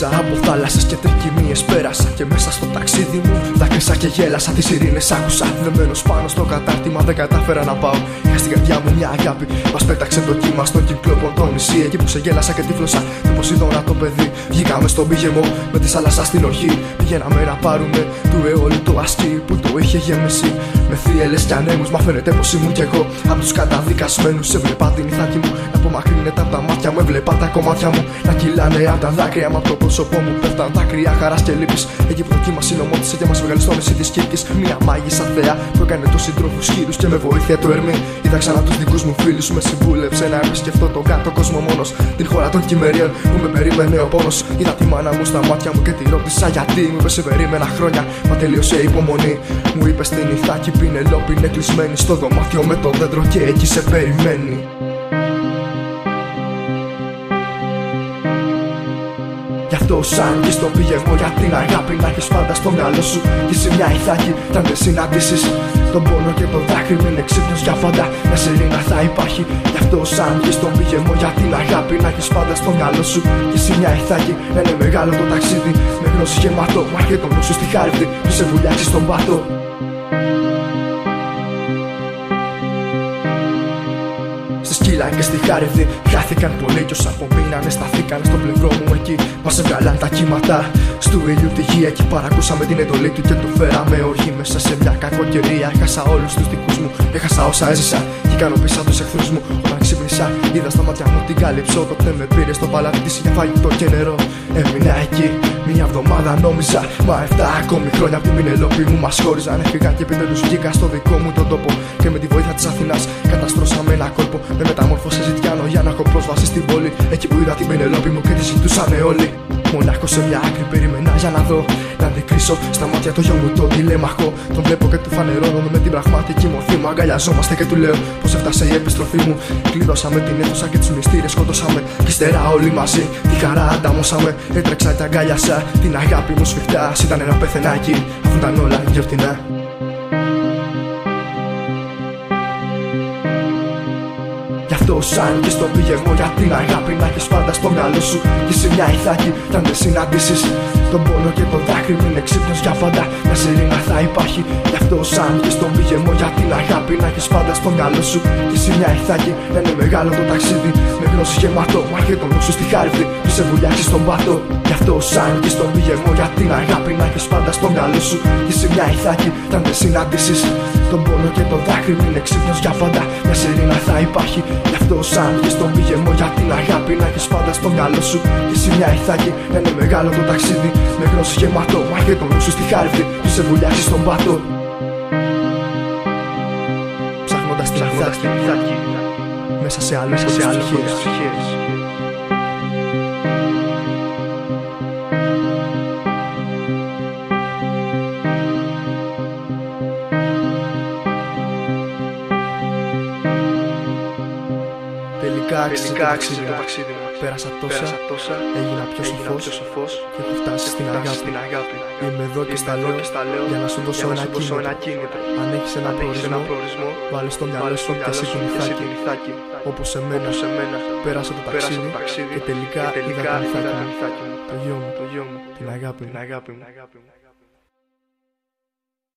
Μέσα από θάλασσες και τρικυμίες πέρασα Και μέσα στο ταξίδι μου δάκρυσα και γέλασα Τις ειρήνες άκουσα. Δεμένος πάνω στο κατάρτιμα Δεν κατάφερα να πάω. Είχα στην καρδιά μου μια αγάπη Μας πέταξε το κύμα στον κύκλο το νησί Εκεί που σε γέλασα και τύφλωσα Το Ποσειδώνα το παιδί. Βγήκαμε στον πηγεμό με τη θάλασσα στην ορχή Πηγαίναμε να πάρουμε του αιώλου το ασκή Που το είχε γεμίσει. Με θύελες και ανέμους Μα φαίνεται πως ήμουν κι εγώ. Από τους καταδικασμένους Έβλεπα την ηθάκη μου. Να απομακρύνεται από τα μάτια μου Έβλεπα τα κομμάτια μου. Να κυλάνε από τα δάκρυα Μα από το πρόσωπό μου πέφταν δάκρυα χαράς και λύπης. Εκεί που το κύμα συνομώτησε και μας βγάλει στο νησί της Κύρκης Μια μάγισσα θεά που έκανε τους συντρόφους χείρους και με βοήθεια του Ερμή. Είδα ξανά τους δικούς μου φίλους με συμβούλεψε να επισκεφτώ τον κάτω κόσμο μόνος. Την χώρα των κυμερίων που με περίμενε ο πόνος. Είδα τη μάνα μου στα μάτια μου και τη ρώτησα γιατί μου είπε σε περίμενα χρόνια. Μα τελείωσε η υπομονή. Μου είπε στην Ιθάκη Πινελόπη είναι κλεισμένη. Στο δωμάτιο με το δέντρο και εκεί σε περιμένει Γι' αυτό σαν και στον πηγεμό για την αγάπη να έχεις πάντα στο μυαλό σου. Και σε μια ηθάκη θα με συναντήσεις. Τον πόνο και το δάκρυ μην είναι ξύπνιος για πάντα. Μια σελίνα θα υπάρχει. Γι' αυτό σαν και στον πηγεμό για την αγάπη να έχεις πάντα στο μυαλό σου. Και σε μια ηθάκη να είναι μεγάλο το ταξίδι. Με γνώση γεμάτο μα και τον νου σου στη χάρτη. Που σε βουλιάξει στον πάτο σκύλα και στη χάριδη Χάθηκαν πολλοί κι όσα απομείνανε Σταθήκαν στο πλευρό μου εκεί. Μας έβγαλαν τα κύματα Στου ήλιου τη γη. Εκεί παρακούσαμε την εντολή του Και του φέραμε. Οργή μέσα σε μια κακοκαιρία Έχασα όλους τους δικούς μου. Έχασα όσα έζησα. Και ικανοποίησα τους εχθρούς μου. Όταν ξύπνησα είδα στα μάτια μου την κάλυψω Τότε με πήρε στο παλάτι της για φαγητό και νερό Έμεινα εκεί μια εβδομάδα νόμιζα. Μα 7 ακόμη χρόνια που Πινελόπη μου μας χώριζαν. Έφυγα και επιτέλου βγήκα στο δικό μου τον τόπο. Και με τη βοήθεια της Αθηνά καταστρώσαμε ένα κόλπο. Με μεταμόρφωσε ζητιάνο για να έχω πρόσβαση στην πόλη. Εκεί που είδα την Πινελόπη μου και τη ζητούσανε όλοι. Μονάχο σε μια άκρη περίμενα για να δω. Να αντικρίσω στα μάτια το γιο μου το τηλέμαχο. Τον βλέπω και του φανερώνω με την πραγματική μορφή μου. Αγκαλιαζόμαστε και του λέω πως έφτασε η επιστροφή μου. Κλειδώσαμε την αίθουσα και τους μυστήρες σκοτώσαμε Κι ύστερα όλοι μαζί τη χαρά ανταμώσαμε Έτρεξα και αγκάλιασα την αγάπη μου σφιχτά. Ήταν ένα πεθενάκι αφού ήταν όλα γιορτινά. Αυτό σαν και στον πηγεμό για την αγάπη να έχεις πάντα στο μυαλό σου. Και σε μια ηθάκη θα με συναντήσεις. Τον πόνο και τον δάκρυ μην είναι ξύπνος για πάντα. Μια σελίνα θα υπάρχει. Γι' αυτό σαν και στον πηγεμό για την αγάπη να έχεις πάντα στο μυαλό σου. Και σε μια ηθάκη να είναι μεγάλο το ταξίδι. Με γνώση γεμάτο μα και τον νους σου στη χάρτη. Που σε βουλιάξεις στον πάτο. Γι' αυτό σαν και στον πηγεμό για την αγάπη να έχεις πάντα στο μυαλό σου. Και σε μια ηθάκη θα με συναντήσεις. Τον πόνο και τον δάκρυ μην είναι ξύπνος για πάντα. Μια σελίνα θα υπάρχει Γι' αυτό σαν και στον πηγεμό για την αγάπη Να έχεις πάντα στο μυαλό σου. Και εσύ μια ηθάκη να είναι μεγάλο το ταξίδι. Με γνώση γεμάτο Μα και τον νου σου στη χάρτη. Που σε βουλιάξει στον πάτο. Ψάχνοντας την ηθάκη Μέσα σε άλλες ψυχές Τελικά άξιζε το ταξίδι μου. Πέρασα τόσα, Πέρασα τόσα έγινα πιο σοφός, πιο σοφός και έχω φτάσει στην αγάπη. στην αγάπη. Είμαι εδώ και στα λέω, για να σου δώσω ένα κίνητρο. Αν έχεις ένα προορισμό, βάλε στο μυαλό σου και εσύ την ηθάκη. Όπως σε μένα, πέρασα το ταξίδι και τελικά είδα την ηθάκη μου. Το γιο μου, την αγάπη μου.